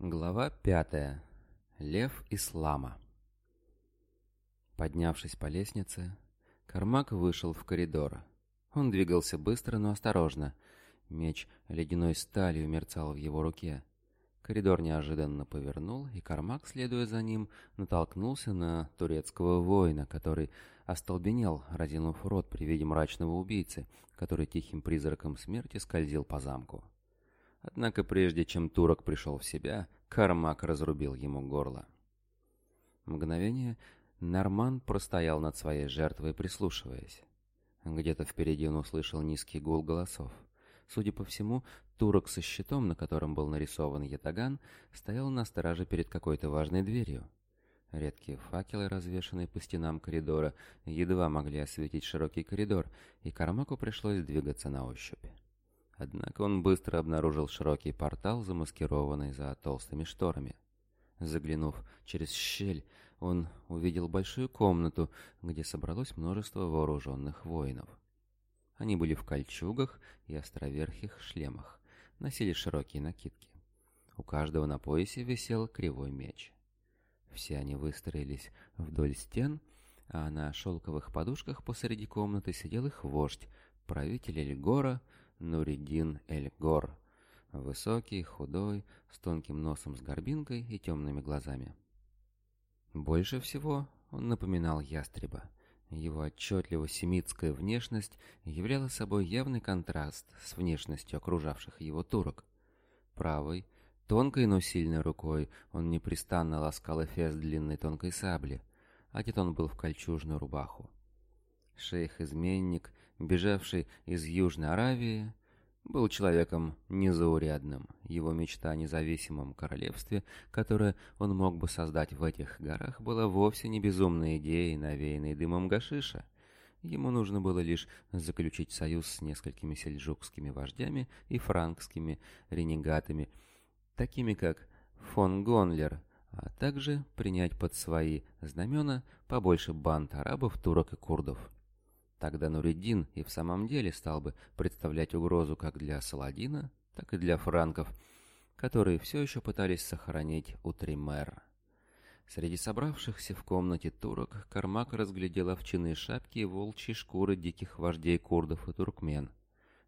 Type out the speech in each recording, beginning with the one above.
Глава пятая. Лев Ислама. Поднявшись по лестнице, Кармак вышел в коридор. Он двигался быстро, но осторожно. Меч ледяной сталью мерцал в его руке. Коридор неожиданно повернул, и Кармак, следуя за ним, натолкнулся на турецкого воина, который остолбенел, разинув рот при виде мрачного убийцы, который тихим призраком смерти скользил по замку. Однако прежде чем турок пришел в себя, Кармак разрубил ему горло. Мгновение Норман простоял над своей жертвой, прислушиваясь. Где-то впереди он услышал низкий гул голосов. Судя по всему, турок со щитом, на котором был нарисован ятаган, стоял на страже перед какой-то важной дверью. Редкие факелы, развешанные по стенам коридора, едва могли осветить широкий коридор, и Кармаку пришлось двигаться на ощупь. Однако он быстро обнаружил широкий портал, замаскированный за толстыми шторами. Заглянув через щель, он увидел большую комнату, где собралось множество вооруженных воинов. Они были в кольчугах и островерхих шлемах, носили широкие накидки. У каждого на поясе висел кривой меч. Все они выстроились вдоль стен, а на шелковых подушках посреди комнаты сидел их вождь, правитель Эльгора, Нуридин Эль-Гор. Высокий, худой, с тонким носом с горбинкой и темными глазами. Больше всего он напоминал ястреба. Его отчетливо семитская внешность являла собой явный контраст с внешностью окружавших его турок. Правой, Тонкой, но сильной рукой он непрестанно ласкал эфес длинной тонкой сабли. Одет он был в кольчужную рубаху. Шейх-изменник бежавший из Южной Аравии, был человеком незаурядным. Его мечта о независимом королевстве, которое он мог бы создать в этих горах, была вовсе не безумной идеей, навеянной дымом гашиша. Ему нужно было лишь заключить союз с несколькими сельджукскими вождями и франкскими ренегатами, такими как фон Гонлер, а также принять под свои знамена побольше банд арабов, турок и курдов. Тогда Нуриддин и в самом деле стал бы представлять угрозу как для Саладина, так и для франков, которые все еще пытались сохранить Утример. Среди собравшихся в комнате турок Кармак разглядел овчины шапки и волчьи шкуры диких вождей курдов и туркмен.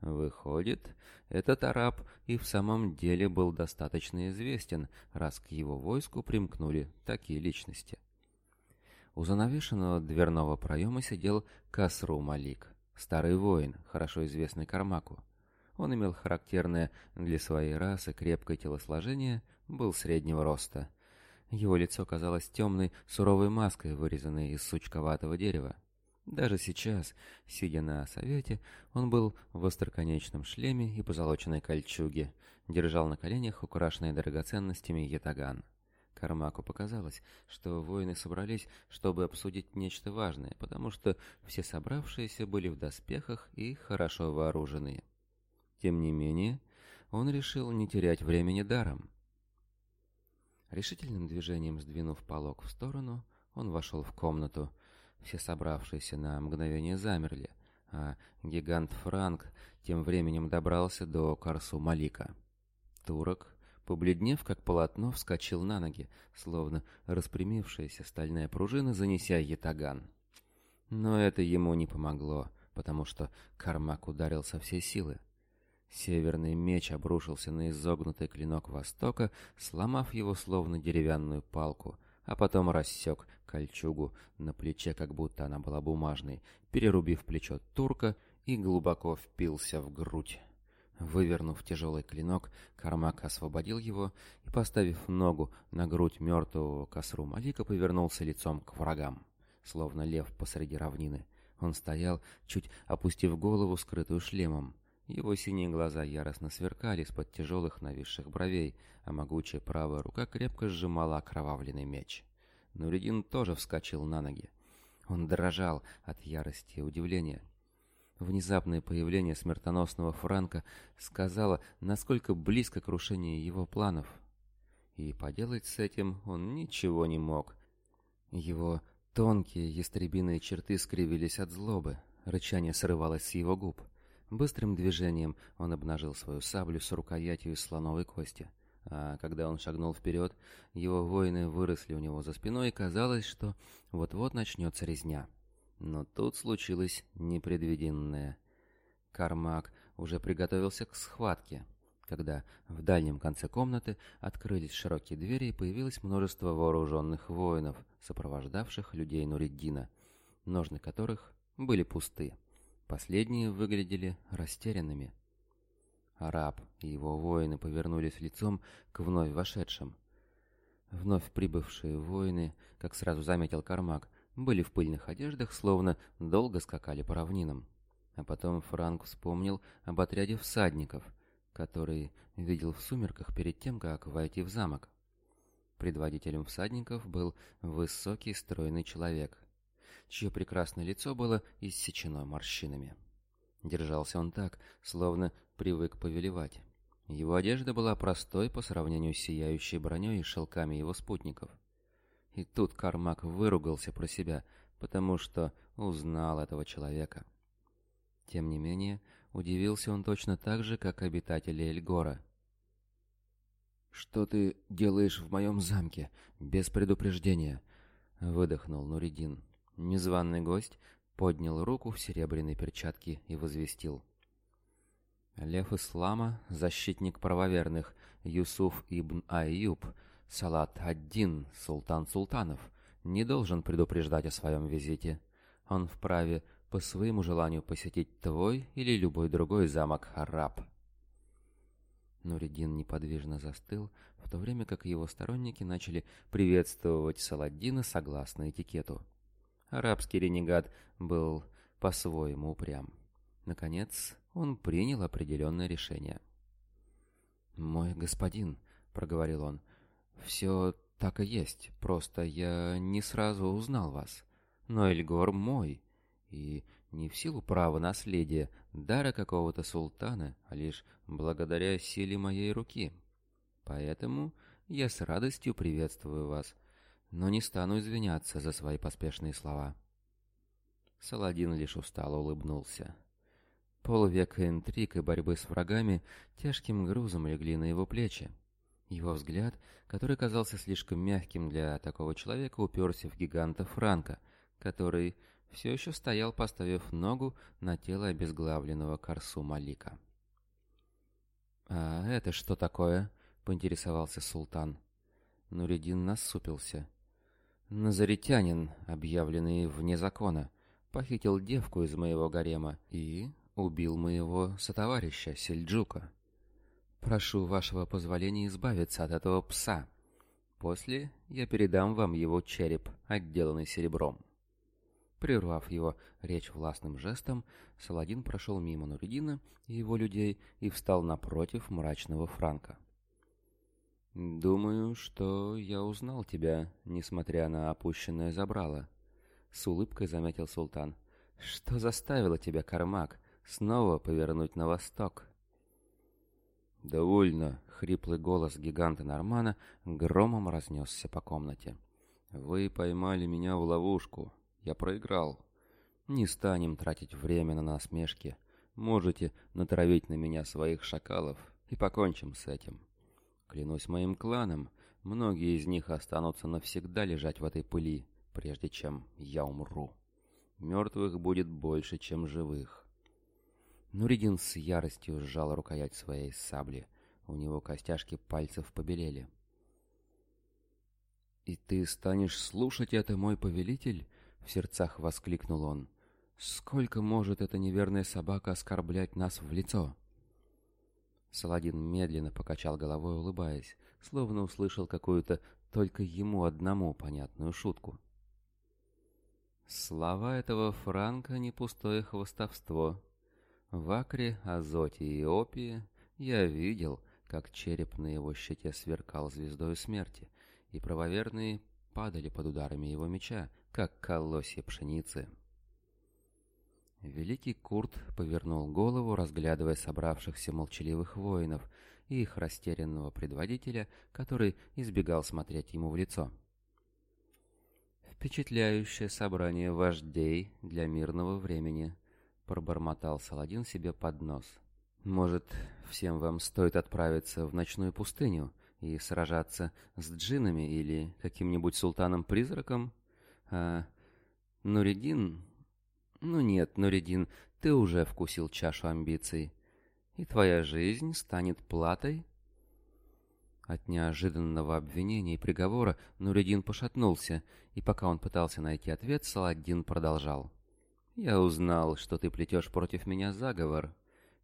Выходит, этот араб и в самом деле был достаточно известен, раз к его войску примкнули такие личности. У занавешенного дверного проема сидел Касру Малик, старый воин, хорошо известный Кармаку. Он имел характерное для своей расы крепкое телосложение, был среднего роста. Его лицо казалось темной, суровой маской, вырезанной из сучковатого дерева. Даже сейчас, сидя на совете, он был в остроконечном шлеме и позолоченной кольчуге, держал на коленях украшенные драгоценностями ятаган. Кармаку показалось, что воины собрались, чтобы обсудить нечто важное, потому что все собравшиеся были в доспехах и хорошо вооружены. Тем не менее, он решил не терять времени даром. Решительным движением сдвинув полог в сторону, он вошел в комнату. Все собравшиеся на мгновение замерли, а гигант Франк тем временем добрался до Карсу Малика. Турок Побледнев, как полотно, вскочил на ноги, словно распрямившаяся стальная пружина, занеся ятаган. Но это ему не помогло, потому что Кармак ударил со всей силы. Северный меч обрушился на изогнутый клинок востока, сломав его словно деревянную палку, а потом рассек кольчугу на плече, как будто она была бумажной, перерубив плечо турка и глубоко впился в грудь. Вывернув тяжелый клинок, Кармак освободил его и, поставив ногу на грудь мертвого косру Малика, повернулся лицом к врагам. Словно лев посреди равнины, он стоял, чуть опустив голову, скрытую шлемом. Его синие глаза яростно сверкали из-под тяжелых нависших бровей, а могучая правая рука крепко сжимала окровавленный меч. Нуридин тоже вскочил на ноги. Он дрожал от ярости и удивления. Внезапное появление смертоносного Франка сказало, насколько близко крушение его планов. И поделать с этим он ничего не мог. Его тонкие ястребиные черты скривились от злобы, рычание срывалось с его губ. Быстрым движением он обнажил свою саблю с рукоятью из слоновой кости. А когда он шагнул вперед, его воины выросли у него за спиной, и казалось, что вот-вот начнется резня. Но тут случилось непредвиденное. Кармак уже приготовился к схватке, когда в дальнем конце комнаты открылись широкие двери и появилось множество вооруженных воинов, сопровождавших людей Нуриддина, ножны которых были пусты. Последние выглядели растерянными. Араб и его воины повернулись лицом к вновь вошедшим. Вновь прибывшие воины, как сразу заметил Кармак, были в пыльных одеждах, словно долго скакали по равнинам. А потом Франк вспомнил об отряде всадников, который видел в сумерках перед тем, как войти в замок. Предводителем всадников был высокий стройный человек, чье прекрасное лицо было иссечено морщинами. Держался он так, словно привык повелевать. Его одежда была простой по сравнению с сияющей броней и шелками его спутников — и тут Кармак выругался про себя, потому что узнал этого человека. Тем не менее, удивился он точно так же, как обитатели Эльгора. «Что ты делаешь в моем замке, без предупреждения?» — выдохнул Нуридин. Незваный гость поднял руку в серебряной перчатке и возвестил. Лев Ислама, защитник правоверных, Юсуф ибн Айюб — Салат один, султан султанов, не должен предупреждать о своем визите. Он вправе по своему желанию посетить твой или любой другой замок Хараб. Нуридин неподвижно застыл, в то время как его сторонники начали приветствовать Саладдина согласно этикету. Арабский ренегат был по-своему упрям. Наконец, он принял определенное решение. «Мой господин», — проговорил он, — «Все так и есть, просто я не сразу узнал вас. Но Эльгор мой, и не в силу права наследия, дара какого-то султана, а лишь благодаря силе моей руки. Поэтому я с радостью приветствую вас, но не стану извиняться за свои поспешные слова». Саладин лишь устало улыбнулся. Полвека интриг и борьбы с врагами тяжким грузом легли на его плечи. Его взгляд, который казался слишком мягким для такого человека, уперся в гиганта Франка, который все еще стоял, поставив ногу на тело обезглавленного корсу Малика. «А это что такое?» — поинтересовался султан. Нуридин насупился. «Назаритянин, объявленный вне закона, похитил девку из моего гарема и убил моего сотоварища Сельджука. Прошу вашего позволения избавиться от этого пса. После я передам вам его череп, отделанный серебром. Прервав его речь властным жестом, Саладин прошел мимо Нуридина и его людей и встал напротив мрачного Франка. «Думаю, что я узнал тебя, несмотря на опущенное забрало», — с улыбкой заметил султан. «Что заставило тебя, Кармак, снова повернуть на восток?» «Довольно!» — хриплый голос гиганта Нормана громом разнесся по комнате. «Вы поймали меня в ловушку. Я проиграл. Не станем тратить время на насмешки. Можете натравить на меня своих шакалов, и покончим с этим. Клянусь моим кланом, многие из них останутся навсегда лежать в этой пыли, прежде чем я умру. Мертвых будет больше, чем живых. Нуридин с яростью сжал рукоять своей сабли. У него костяшки пальцев побелели. «И ты станешь слушать это, мой повелитель?» — в сердцах воскликнул он. «Сколько может эта неверная собака оскорблять нас в лицо?» Саладин медленно покачал головой, улыбаясь, словно услышал какую-то только ему одному понятную шутку. «Слова этого Франка — не пустое хвостовство», в Акре, Азоте и Опии я видел, как череп на его щите сверкал звездой смерти, и правоверные падали под ударами его меча, как колосья пшеницы. Великий Курт повернул голову, разглядывая собравшихся молчаливых воинов и их растерянного предводителя, который избегал смотреть ему в лицо. Впечатляющее собрание вождей для мирного времени, пробормотал Саладин себе под нос. «Может, всем вам стоит отправиться в ночную пустыню и сражаться с джинами или каким-нибудь султаном-призраком? А Нуридин... Ну нет, Нуридин, ты уже вкусил чашу амбиций. И твоя жизнь станет платой?» От неожиданного обвинения и приговора Нуридин пошатнулся, и пока он пытался найти ответ, Саладин продолжал. Я узнал, что ты плетешь против меня заговор,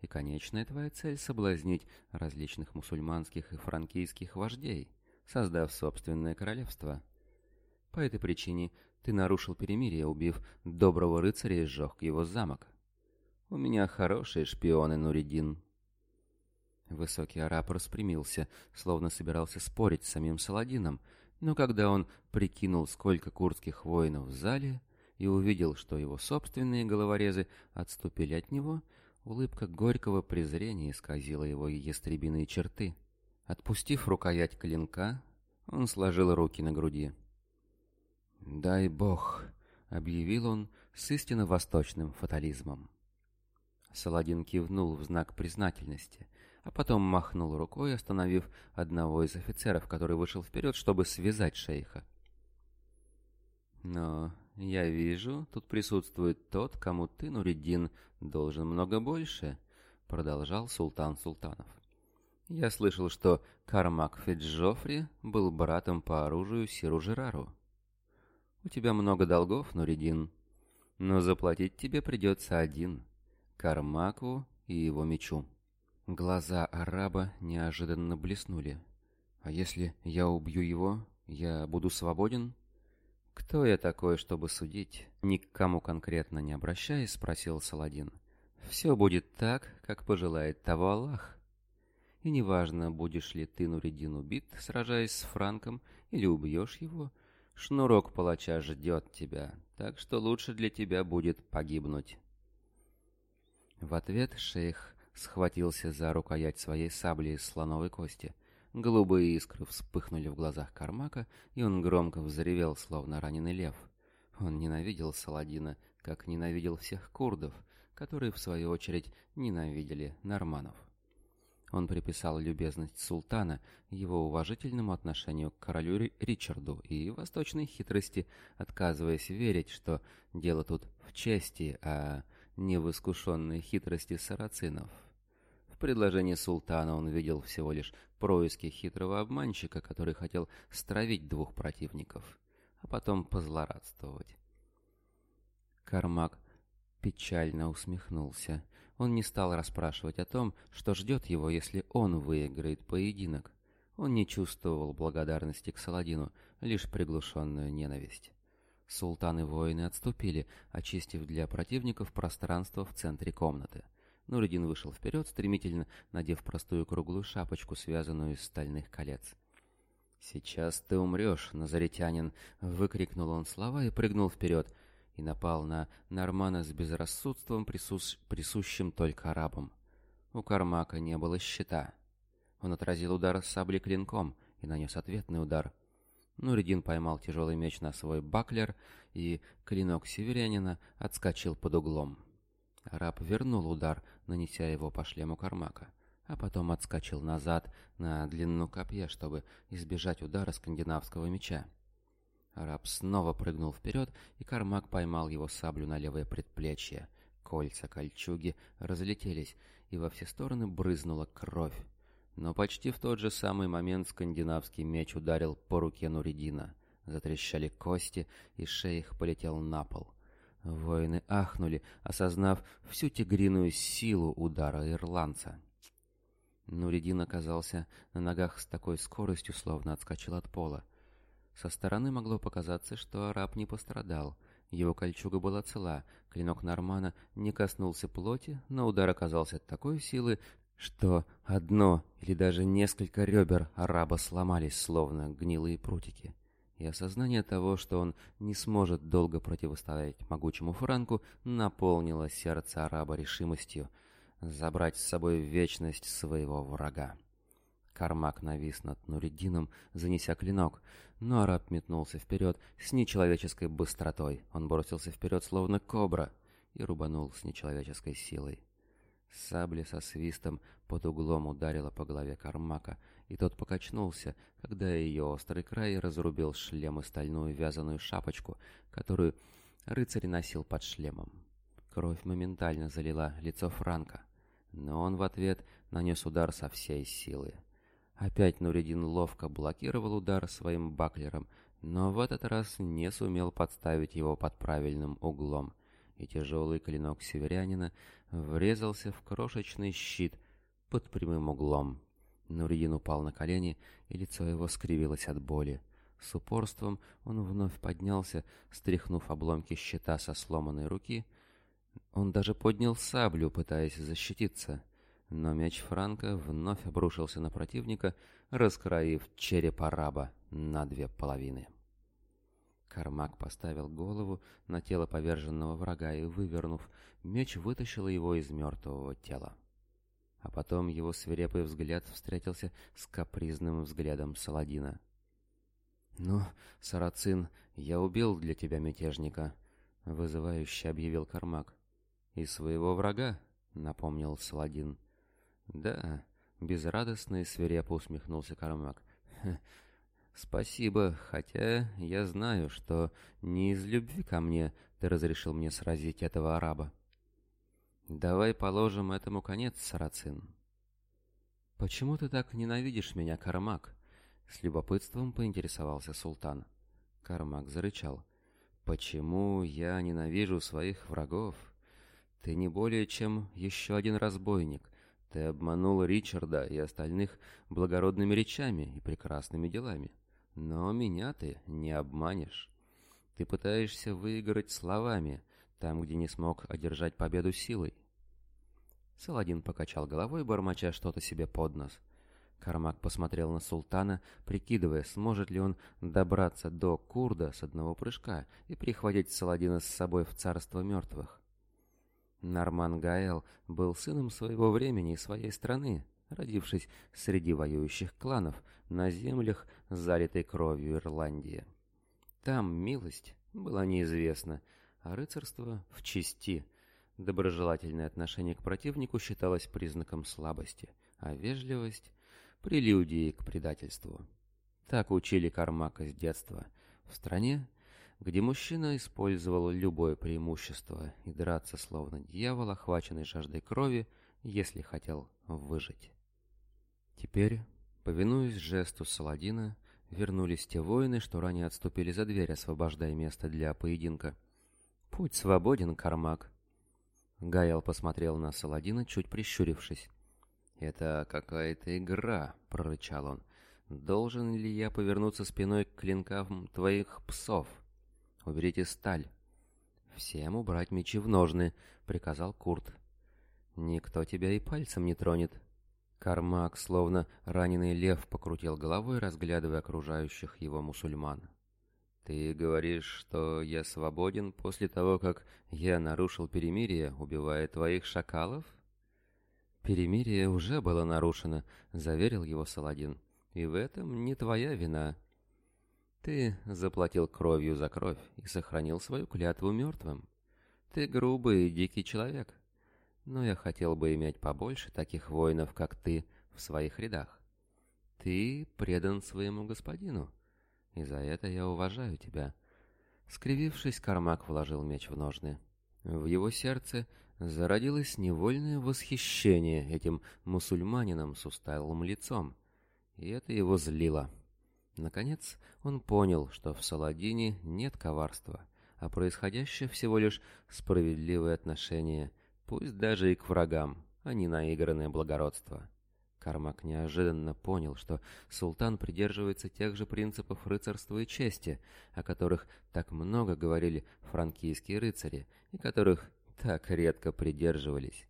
и конечная твоя цель — соблазнить различных мусульманских и франкийских вождей, создав собственное королевство. По этой причине ты нарушил перемирие, убив доброго рыцаря и сжег его замок. У меня хорошие шпионы, Нуридин. Высокий араб распрямился, словно собирался спорить с самим Саладином, но когда он прикинул, сколько курдских воинов в зале, и увидел, что его собственные головорезы отступили от него, улыбка горького презрения исказила его ястребиные черты. Отпустив рукоять клинка, он сложил руки на груди. «Дай бог!» — объявил он с истинно восточным фатализмом. Саладин кивнул в знак признательности, а потом махнул рукой, остановив одного из офицеров, который вышел вперед, чтобы связать шейха. Но я вижу, тут присутствует тот, кому ты, Нуриддин, должен много больше», — продолжал султан Султанов. «Я слышал, что Кармак Феджофри был братом по оружию Сиру Жерару. У тебя много долгов, Нуриддин, но заплатить тебе придется один — Кармаку и его мечу». Глаза араба неожиданно блеснули. «А если я убью его, я буду свободен?» «Кто я такой, чтобы судить?» Ни к кому конкретно не обращаясь, спросил Саладин. «Все будет так, как пожелает того Аллах. И неважно, будешь ли ты Нуридин убит, сражаясь с Франком, или убьешь его, шнурок палача ждет тебя, так что лучше для тебя будет погибнуть». В ответ шейх схватился за рукоять своей сабли из слоновой кости — Голубые искры вспыхнули в глазах Кармака, и он громко взревел, словно раненый лев. Он ненавидел Саладина, как ненавидел всех курдов, которые, в свою очередь, ненавидели норманов. Он приписал любезность султана его уважительному отношению к королю Ричарду и восточной хитрости, отказываясь верить, что дело тут в чести, а не в искушенной хитрости сарацинов. В предложении султана он видел всего лишь происки хитрого обманщика, который хотел стравить двух противников, а потом позлорадствовать. Кармак печально усмехнулся. Он не стал расспрашивать о том, что ждет его, если он выиграет поединок. Он не чувствовал благодарности к Саладину, лишь приглушенную ненависть. Султан и воины отступили, очистив для противников пространство в центре комнаты — Нуридин вышел вперед, стремительно надев простую круглую шапочку, связанную из стальных колец. «Сейчас ты умрешь, назаретянин!» — выкрикнул он слова и прыгнул вперед, и напал на Нормана с безрассудством, присущ... присущим только арабам. У Кармака не было щита. Он отразил удар сабли клинком и нанес ответный удар. Нуридин поймал тяжелый меч на свой баклер, и клинок северянина отскочил под углом. Раб вернул удар, нанеся его по шлему Кармака, а потом отскочил назад на длину копья, чтобы избежать удара скандинавского меча. Раб снова прыгнул вперед, и Кармак поймал его саблю на левое предплечье. Кольца кольчуги разлетелись, и во все стороны брызнула кровь. Но почти в тот же самый момент скандинавский меч ударил по руке Нуридина. Затрещали кости, и шейх полетел на пол. Воины ахнули, осознав всю тигриную силу удара ирландца. Нуридин оказался на ногах с такой скоростью, словно отскочил от пола. Со стороны могло показаться, что араб не пострадал. Его кольчуга была цела, клинок Нормана не коснулся плоти, но удар оказался такой силы, что одно или даже несколько ребер араба сломались, словно гнилые прутики и осознание того, что он не сможет долго противостоять могучему Франку, наполнило сердце араба решимостью забрать с собой вечность своего врага. Кармак навис над Нуридином, занеся клинок, но араб метнулся вперед с нечеловеческой быстротой. Он бросился вперед, словно кобра, и рубанул с нечеловеческой силой. Сабля со свистом под углом ударила по голове Кармака — и тот покачнулся, когда ее острый край разрубил шлем и стальную вязаную шапочку, которую рыцарь носил под шлемом. Кровь моментально залила лицо Франка, но он в ответ нанес удар со всей силы. Опять Нуридин ловко блокировал удар своим баклером, но в этот раз не сумел подставить его под правильным углом, и тяжелый клинок северянина врезался в крошечный щит под прямым углом Нурьин упал на колени, и лицо его скривилось от боли. С упорством он вновь поднялся, стряхнув обломки щита со сломанной руки. Он даже поднял саблю, пытаясь защититься. Но меч Франка вновь обрушился на противника, раскроив череп араба на две половины. Кармак поставил голову на тело поверженного врага и, вывернув, меч вытащил его из мертвого тела а потом его свирепый взгляд встретился с капризным взглядом Саладина. «Ну, Сарацин, я убил для тебя мятежника», — вызывающе объявил Кармак. «И своего врага», — напомнил Саладин. «Да», — безрадостно и свирепо усмехнулся Кармак. «Спасибо, хотя я знаю, что не из любви ко мне ты разрешил мне сразить этого араба». «Давай положим этому конец, Сарацин». «Почему ты так ненавидишь меня, Кармак?» С любопытством поинтересовался султан. Кармак зарычал. «Почему я ненавижу своих врагов? Ты не более чем еще один разбойник. Ты обманул Ричарда и остальных благородными речами и прекрасными делами. Но меня ты не обманешь. Ты пытаешься выиграть словами — там, где не смог одержать победу силой. Саладин покачал головой, бормоча что-то себе под нос. Кармак посмотрел на султана, прикидывая, сможет ли он добраться до Курда с одного прыжка и прихватить Саладина с собой в царство мертвых. Норман Гаэл был сыном своего времени и своей страны, родившись среди воюющих кланов на землях, залитой кровью Ирландии. Там милость была неизвестна, а рыцарство в чести. Доброжелательное отношение к противнику считалось признаком слабости, а вежливость – прелюдией к предательству. Так учили Кармака с детства. В стране, где мужчина использовал любое преимущество и драться словно дьявол, охваченный жаждой крови, если хотел выжить. Теперь, повинуясь жесту Саладина, вернулись те воины, что ранее отступили за дверь, освобождая место для поединка. «Путь свободен, Кармак». Гайл посмотрел на Саладина, чуть прищурившись. «Это какая-то игра», — прорычал он. «Должен ли я повернуться спиной к клинкам твоих псов? Уберите сталь». «Всем убрать мечи в ножны», — приказал Курт. «Никто тебя и пальцем не тронет». Кармак, словно раненый лев, покрутил головой, разглядывая окружающих его мусульман. «Ты говоришь, что я свободен после того, как я нарушил перемирие, убивая твоих шакалов?» «Перемирие уже было нарушено», — заверил его Саладин. «И в этом не твоя вина. Ты заплатил кровью за кровь и сохранил свою клятву мертвым. Ты грубый и дикий человек. Но я хотел бы иметь побольше таких воинов, как ты, в своих рядах. Ты предан своему господину» и за это я уважаю тебя». Скривившись, Кармак вложил меч в ножны. В его сердце зародилось невольное восхищение этим мусульманином с усталым лицом, и это его злило. Наконец он понял, что в Саладине нет коварства, а происходящее всего лишь справедливое отношение, пусть даже и к врагам, а не наигранное благородство. Кармак неожиданно понял, что султан придерживается тех же принципов рыцарства и чести, о которых так много говорили франкийские рыцари и которых так редко придерживались.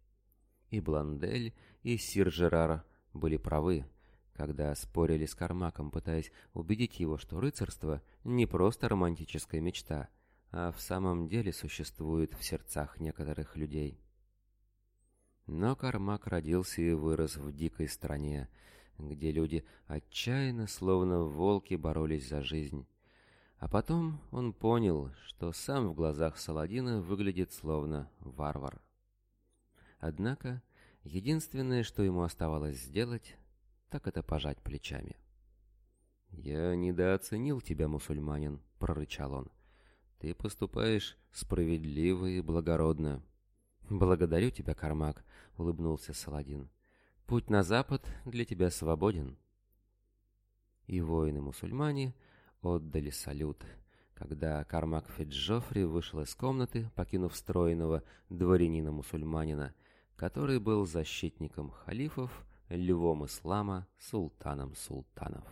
И Бландель, и Сир Жерар были правы, когда спорили с Кармаком, пытаясь убедить его, что рыцарство не просто романтическая мечта, а в самом деле существует в сердцах некоторых людей. Но Кармак родился и вырос в дикой стране, где люди отчаянно, словно волки, боролись за жизнь. А потом он понял, что сам в глазах Саладина выглядит словно варвар. Однако, единственное, что ему оставалось сделать, так это пожать плечами. «Я недооценил тебя, мусульманин», — прорычал он. «Ты поступаешь справедливо и благородно». «Благодарю тебя, Кармак», — улыбнулся Саладин. «Путь на запад для тебя свободен». И воины-мусульмане отдали салют, когда Кармак Феджофри вышел из комнаты, покинув стройного дворянина-мусульманина, который был защитником халифов, львом ислама, султаном султанов.